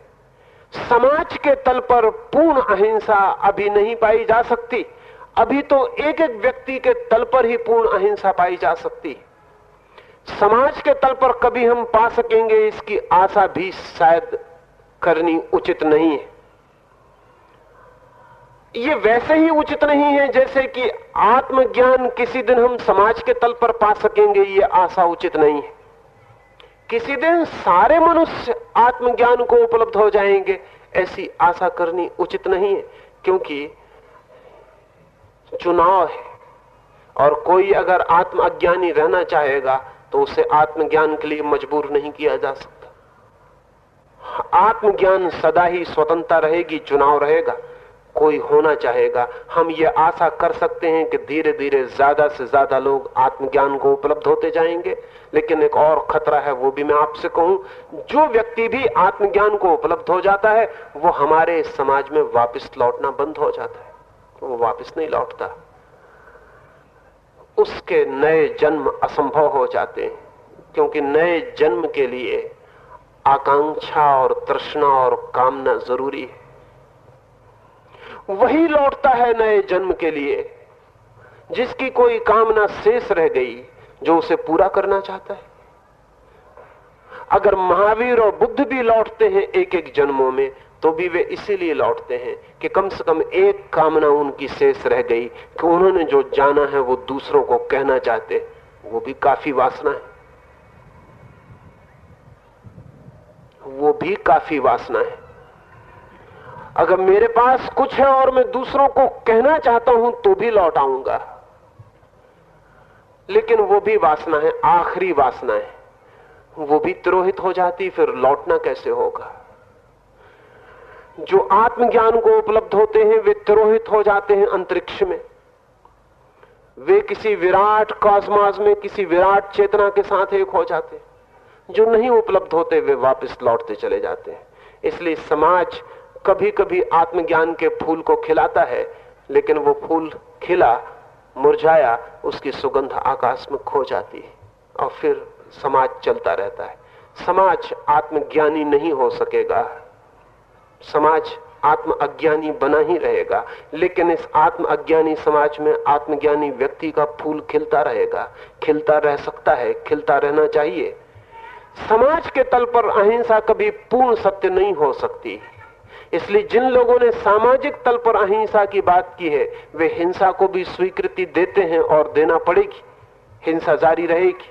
समाज के तल पर पूर्ण अहिंसा अभी नहीं पाई जा सकती, अभी तो एक एक व्यक्ति के तल पर ही पूर्ण अहिंसा पाई जा सकती समाज के तल पर कभी हम पा सकेंगे, इसकी आशा भी शायद करनी उचित नहीं है। ये वैसे ही उचित नहीं है जैसे कि आत्मज्ञान किसी दिन हम समाज के तल पर पा सकेंगे, ये आशा उचित नहीं है। किसी दिन सारे मनुष्य आत्मज्ञान को उपलब्ध हो जाएँगे, ऐसी आशा करनी उचित नहीं है, क्योंकि चुनाव है और कोई अगर आत्म अज्ञानी रहना चाहेगा तो उसे आत्मज्ञान के लिए मजबूर नहीं किया जा सकता। आत्मज्ञान सदा ही स्वतंत्रता रहेगी, चुनाव रहेगा, कोई होना चाहेगा। हम ये आशा कर सकते हैं कि धीरे धीरे ज़्यादा से ज़्यादा लोग आत्मज्ञान को उपलब्ध होते जाएँगे। लेकिन एक और खतरा है, वो भी मैं आपसे कहूँ, जो व्यक्ति भी आत्मज्ञान को उपलब्ध हो जाता है, वो हमारे समाज में वापस लौटना बंद हो जाता है। वो वापस नहीं लौटता। उसके नए जन्म असंभव हो जाते हैं, क्योंकि नए जन्म के लिए आकांक्षा और तृष्णा और कामना ज़रूरी है। वही लौटता है नए जन्म के लिए, जिसकी कोई कामना शेष रह गई, जो उसे पूरा करना चाहता है। अगर महावीर और बुद्ध भी लौटते हैं एक एक जन्मों में तो भी वे इसीलिए लौटते हैं कि कम से कम एक कामना उनकी शेष रह गई कि उन्होंने जो जाना है वो दूसरों को कहना चाहते वो भी काफ़ी वासना है। वो भी काफ़ी वासना है। अगर मेरे पास कुछ है और मैं दूसरों को कहना चाहता हूँ तो भी लौट आऊँगा। लेकिन वो भी वासना है, आखिरी वासना है। वो भी तिरोहित हो जाती, फिर लौटना कैसे होगा? जो आत्मज्ञान को उपलब्ध होते हैं, वे तिरोहित हो जाते हैं अंतरिक्ष में। वे किसी विराट कॉस्मास में, किसी विराट चेतना के साथ एक हो जाते जो नहीं उपलब्ध होते, वे वापस लौटते चले जाते हैं। इसलिए समाज कभी कभी आत्मज्ञान के फूल को खिलाता है, लेकिन वो फूल खिला, मुरझाया, उसकी सुगंध आकाश में खो जाती है और फिर समाज चलता रहता है। समाज आत्मज्ञानी नहीं हो सकेगा। समाज आत्म अज्ञानी बना ही रहेगा। लेकिन इस आत्म अज्ञानी समाज में आत्मज्ञानी व्यक्ति का फूल खिलता रहेगा। खिलता रह सकता है, खिलता रहना चाहिए। समाज के तल पर अहिंसा कभी पूर्ण सत्य नहीं हो सकती। इसलिए जिन लोगों ने सामाजिक तल पर अहिंसा की बात की है, वे हिंसा को भी स्वीकृति देते हैं और देना पड़ेगी। हिंसा जारी रहेगी।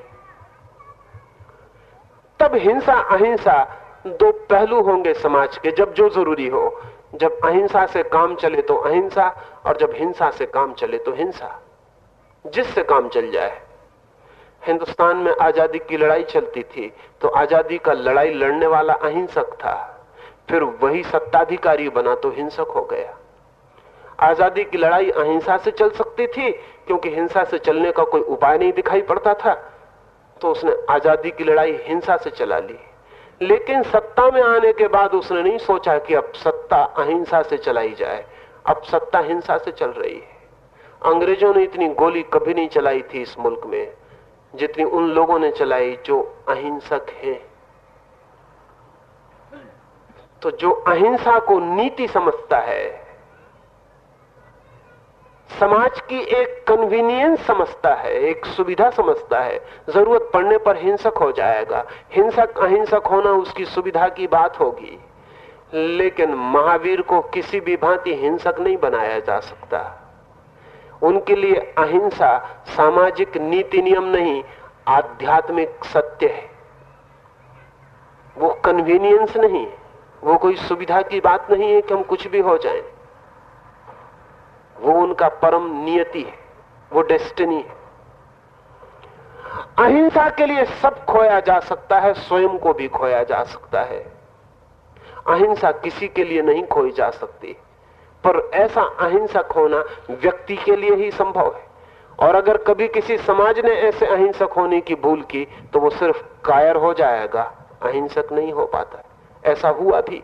तब हिंसा, अहिंसा दो पहलू होंगे समाज के, जब जो ज़रूरी हो। जब अहिंसा से काम चले तो अहिंसा, और जब हिंसा से काम चले तो हिंसा। जिससे काम चल जाए। हिंदुस्तान में आज़ादी की लड़ाई चलती थी तो आज़ादी का लड़ाई लड़ने वाला अहिंसक था। फिर वही सत्ताधिकारी बना तो हिंसक हो गया। आज़ादी की लड़ाई अहिंसा से चल सकती थी, क्योंकि हिंसा से चलने का कोई उपाय नहीं दिखाई पड़ता था। तो उसने आज़ादी की लड़ाई हिंसा से चला ली। लेकिन सत्ता में आने के बाद उसने नहीं सोचा कि अब सत्ता अहिंसा से चलाई जाए। अब सत्ता हिंसा से चल रही है। अंग्रेज़ों ने इतनी गोली कभी नहीं चलाई थी इस मुल्क में, जितनी उन लोगों ने चलाई जो अहिंसक हैं। तो जो अहिंसा को नीति समझता है समाज की एक कन्वीनियंस समझता है, एक सुविधा समझता है। ज़रूरत पड़ने पर हिंसक हो जाएगा। हिंसक, अहिंसक होना उसकी सुविधा की बात होगी। लेकिन महावीर को किसी भी भांति हिंसक नहीं बनाया जा सकता। उनके लिए अहिंसा सामाजिक नीति नियम नहीं, आध्यात्मिक सत्य है। वो कन्वीनियंस नहीं, वो कोई सुविधा की बात नहीं है कि हम कुछ भी हो जाएँ। वो उनका परम नियति है, वो डेस्टिनी है। अहिंसा के लिए सब खोया जा सकता है, स्वयं को भी खोया जा सकता है। अहिंसा किसी के लिए नहीं खोई जा सकती, पर ऐसा अहिंसक होना व्यक्ति के लिए ही संभव है। और अगर कभी किसी समाज ने ऐसे अहिंसक होने की भूल की तो वो सिर्फ़ कायर हो जाएगा, अहिंसक नहीं हो पाता। ऐसा हुआ भी।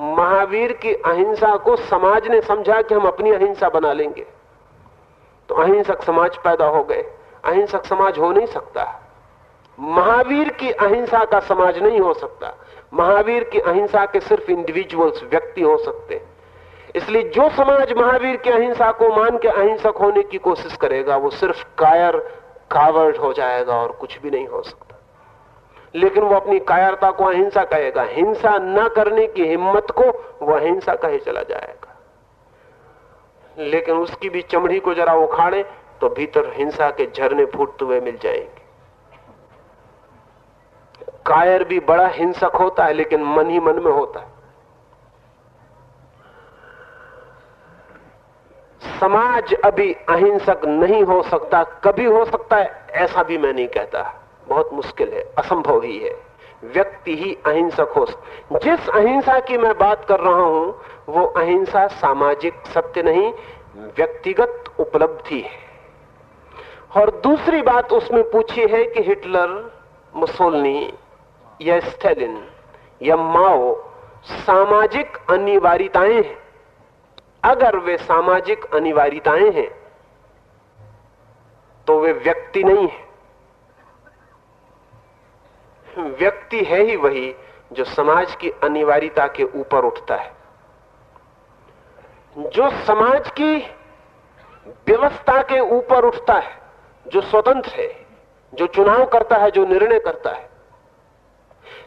महावीर की अहिंसा को समाज ने समझा कि हम अपनी अहिंसा बना लेंगे। तो अहिंसक समाज पैदा हो गए। अहिंसक समाज हो नहीं सकता। महावीर की अहिंसा का समाज नहीं हो सकता। महावीर की अहिंसा के सिर्फ़ इंडिविजुअल्स व्यक्ति हो सकते। इसलिए जो समाज महावीर की अहिंसा को मान के अहिंसक होने की कोशिश करेगा, वो सिर्फ़ कायर कावर्ड हो जाएगा और कुछ भी नहीं हो सकता। लेकिन वो अपनी कायरता को अहिंसा कहेगा। हिंसा न करने की हिम्मत को वह अहिंसा कहे चला जाएगा। लेकिन उसकी भी चमड़ी को जरा उखाड़े तो भीतर हिंसा के झरने फूटते हुए मिल जाएँगे। कायर भी बड़ा हिंसक होता है, लेकिन मन ही मन में होता है। समाज अभी अहिंसक नहीं हो सकता, कभी हो सकता है, ऐसा भी मैं नहीं कहता। बहुत मुश्किल है, असंभव ही है। व्यक्ति ही अहिंसक हो जिस अहिंसा की मैं बात कर रहा हूँ, वो अहिंसा सामाजिक सत्य नहीं, व्यक्तिगत उपलब्धि है। और दूसरी बात उसमें पूछी है कि हिटलर, मुसोलनी या स्टेलिन या माओ सामाजिक अनिवार्यताएँ हैं। अगर वे सामाजिक अनिवार्यताएँ हैं तो वे व्यक्ति नहीं है। व्यक्ति है ही वही जो समाज की अनिवार्यता के ऊपर उठता है। जो समाज की व्यवस्था के ऊपर उठता है, जो स्वतंत्र है, जो चुनाव करता है, जो निर्णय करता है।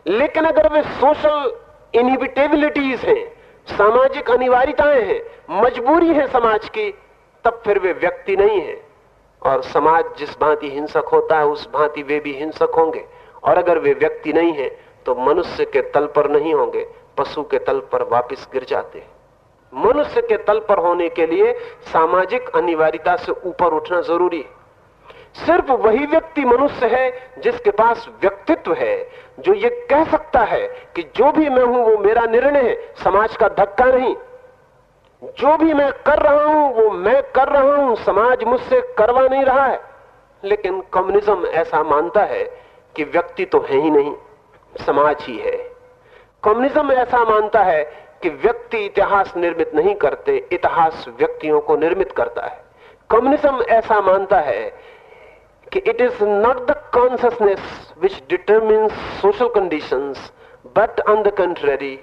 लेकिन अगर वे सोशल इनहिबिटेबिलिटीज हैं, सामाजिक अनिवार्यताएँ हैं, मजबूरी है समाज की, तब फिर वे व्यक्ति नहीं है। और समाज जिस भांति हिंसक होता है, उस भांति वे भी हिंसक होंगे। और अगर वे व्यक्ति नहीं है तो मनुष्य के तल पर नहीं होंगे, पशु के तल पर वापस गिर जाते मनुष्य के तल पर होने के लिए सामाजिक अनिवार्यता से ऊपर उठना ज़रूरी है। सिर्फ़ वही व्यक्ति मनुष्य है, जिसके पास व्यक्तित्व है, जो ये कह सकता है कि जो भी मैं हूँ, वो मेरा निर्णय है, समाज का धक्का नहीं। जो भी मैं कर रहा हूँ, वो मैं कर रहा हूँ, समाज मुझसे करवा नहीं रहा है। लेकिन कम्युनिज्म ऐसा मानता है कि व्यक्ति तो है ही नहीं, समाज ही है। कम्युनिज्म ऐसा मानता है कि व्यक्ति इतिहास निर्मित नहीं करते, इतिहास व्यक्तियों को निर्मित करता है। कम्युनिज्म ऐसा मानता है कि it is not the consciousness which determine social conditions but on the contrary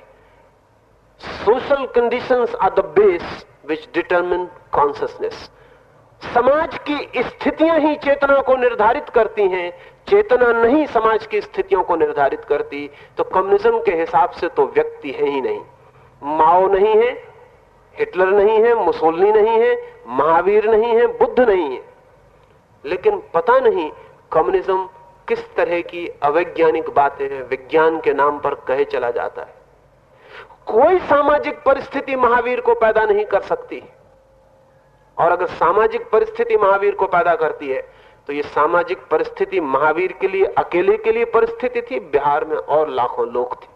social conditions are the base which determine consciousness समाज की स्थितियाँ ही चेतना को निर्धारित करती हैं चेतना नहीं समाज की स्थितियों को निर्धारित करती तो कम्युनिज्म के हिसाब से तो व्यक्ति है ही नहीं। माओ नहीं है, हिटलर नहीं है, मुसोलनी नहीं है, महावीर नहीं है, बुद्ध नहीं है। लेकिन पता नहीं कम्युनिज्म किस तरह की अवैज्ञानिक बातें विज्ञान के नाम पर कहे चला जाता है। कोई सामाजिक परिस्थिति महावीर को पैदा नहीं कर सकती। और अगर सामाजिक परिस्थिति महावीर को पैदा करती है तो ये सामाजिक परिस्थिति महावीर के लिए, अकेले के लिए परिस्थिति थी, बिहार में और लाखों लोग थे।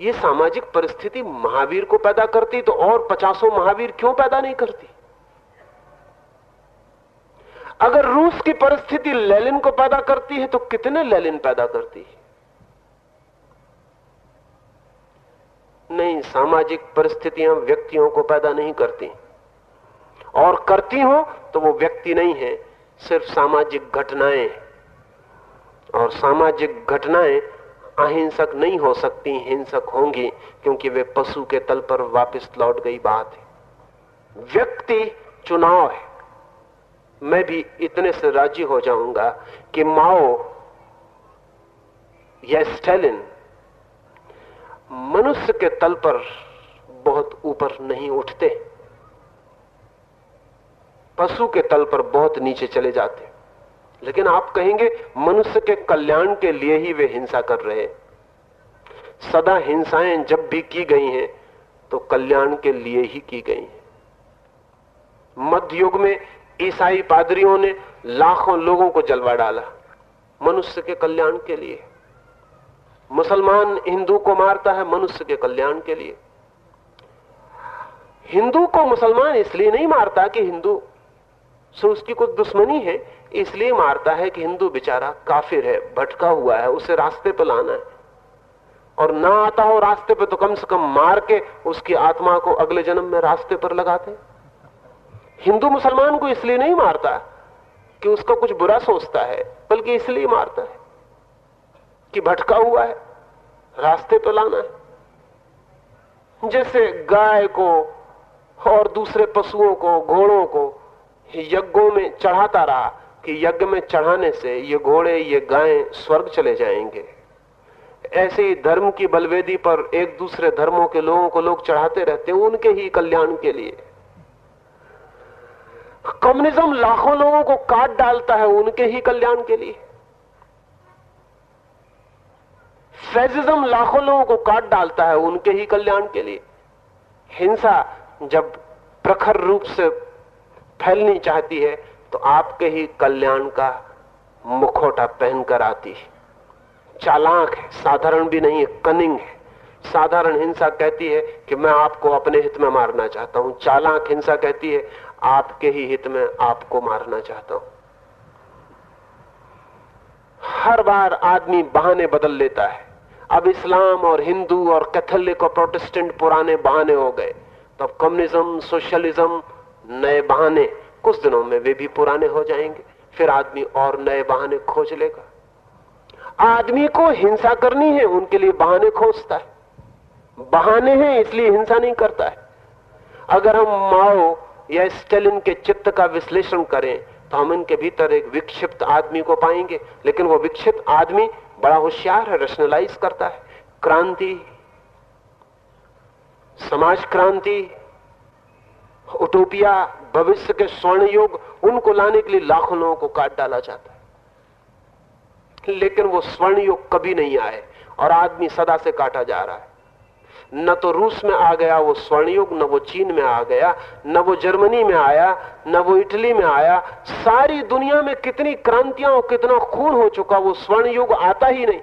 ये सामाजिक परिस्थिति महावीर को पैदा करती तो और पचासों महावीर क्यों पैदा नहीं करती? अगर रूस की परिस्थिति लेलिन को पैदा करती है तो कितने लेलिन पैदा करती है? नहीं, सामाजिक परिस्थितियाँ व्यक्तियों को पैदा नहीं करती। और करती हो तो वो व्यक्ति नहीं है, सिर्फ़ सामाजिक घटनाएँ। और सामाजिक घटनाएँ अहिंसक नहीं हो सकती, हिंसक होंगी, क्योंकि वे पशु के तल पर वापस लौट गई बात है। व्यक्ति चुनाव है। मैं भी इतने से राज़ी हो जाऊँगा कि माओ या स्टेलिन मनुष्य के तल पर बहुत ऊपर नहीं उठते। पशु के तल पर बहुत नीचे चले जाते। लेकिन आप कहेंगे, मनुष्य के कल्याण के लिए ही वे हिंसा कर रहे सदा हिंसाएँ जब भी की गई हैं तो कल्याण के लिए ही की गई हैं। मध्य युग में ईसाई पादरियों ने लाखों लोगों को जलवा डाला, मनुष्य के कल्याण के लिए। मुसलमान हिंदू को मारता है मनुष्य के कल्याण के लिए। हिंदू को मुसलमान इसलिए नहीं मारता कि हिंदू से उसकी कुछ दुश्मनी है, इसलिए मारता है कि हिंदू बेचारा काफिर है, भटका हुआ है, उसे रास्ते पर लाना है। और ना आता हो रास्ते पर तो कम से कम मार के उसकी आत्मा को अगले जन्म में रास्ते पर लगाते हिंदू मुसलमान को इसलिए नहीं मारता कि उसका कुछ बुरा सोचता है, बल्कि इसलिए मारता है कि भटका हुआ है, रास्ते पर लाना है। जैसे गाय को और दूसरे पशुओं को, घोड़ों को यज्ञों में चढ़ाता रहा कि यज्ञ में चढ़ाने से ये घोड़े, ये गायें स्वर्ग चले जाएँगे। ऐसे ही धर्म की बलवेदी पर एक दूसरे धर्मों के लोगों को लोग चढ़ाते रहते हैं, उनके ही कल्याण के लिए। कम्युनिज्म लाखों लोगों को काट डालता है उनके ही कल्याण के लिए। फैजिज्म लाखों लोगों को काट डालता है उनके ही कल्याण के लिए। हिंसा जब प्रखर रूप से फैलनी चाहती है तो आपके ही कल्याण का मुखोटा पहनकर आती है। चालाक है, साधारण भी नहीं है, कनिंग है। साधारण हिंसा कहती है कि मैं आपको अपने हित में मारना चाहता हूँ। चालाक हिंसा कहती है, आपके ही हित में आपको मारना चाहता हूँ। हर बार आदमी बहाने बदल लेता है। अब इस्लाम और हिंदू और कैथोलिक और प्रोटेस्टेंट पुराने बहाने हो गए। तब कम्युनिज्म, सोशलिज्म नए बहाने, कुछ दिनों में वे भी पुराने हो जाएँगे। फिर आदमी और नए बहाने खोज लेगा। आदमी को हिंसा करनी है, उनके लिए बहाने खोजता है। बहाने हैं, इसलिए हिंसा नहीं करता है। अगर हम माओ या स्टेलिन के चित्त का विश्लेषण करें तो हम इनके भीतर एक विक्षिप्त आदमी को पाएँगे। लेकिन वो विक्षिप्त आदमी बड़ा होशियार है रेशनलाइज करता है। क्रांति, समाज क्रांति उटोपिया भविष्य के स्वर्ण युग उनको लाने के लिए लाखों लोगों को काट डाला जाता है। लेकिन वो स्वर्ण युग कभी नहीं आए और आदमी सदा से काटा जा रहा है। न तो रूस में आ गया वो स्वर्ण युग न वो चीन में आ गया, न वो जर्मनी में आया, न वो इटली में आया। सारी दुनिया में कितनी क्रांतियाँ और कितना खून हो चुका वो स्वर्ण युग आता ही नहीं।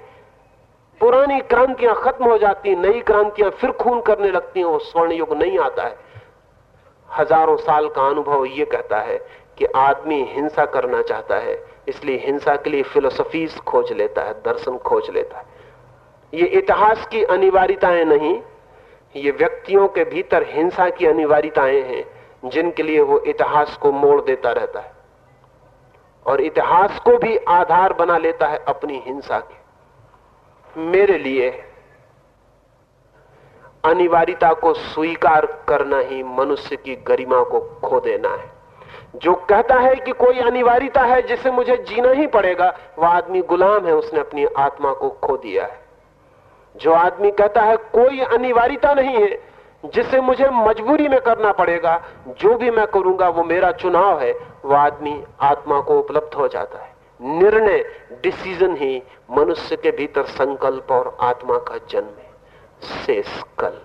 पुरानी क्रांतियाँ खत्म हो जाती, नई क्रांतियाँ फिर खून करने लगती हैं, वो स्वर्ण युग नहीं आता है। हज़ारों साल का अनुभव ये कहता है कि आदमी हिंसा करना चाहता है, इसलिए हिंसा के लिए फिलोसफीज खोज लेता है, दर्शन खोज लेता है। ये इतिहास की अनिवार्यताएँ नहीं, ये व्यक्तियों के भीतर हिंसा की अनिवार्यताएँ हैं, जिनके लिए वो इतिहास को मोड़ देता रहता है। और इतिहास को भी आधार बना लेता है अपनी हिंसा के। मेरे लिए अनिवार्यता को स्वीकार करना ही मनुष्य की गरिमा को खो देना है। जो कहता है कि कोई अनिवार्यता है, जिसे मुझे जीना ही पड़ेगा, वह आदमी गुलाम है, उसने अपनी आत्मा को खो दिया है। जो आदमी कहता है कोई अनिवार्यता नहीं है, जिसे मुझे मजबूरी में करना पड़ेगा, जो भी मैं करूँगा, वो मेरा चुनाव है, वह आदमी आत्मा को उपलब्ध हो जाता है। निर्णय डिसीज़न ही मनुष्य के भीतर संकल्प और आत्मा का जन्म से कल।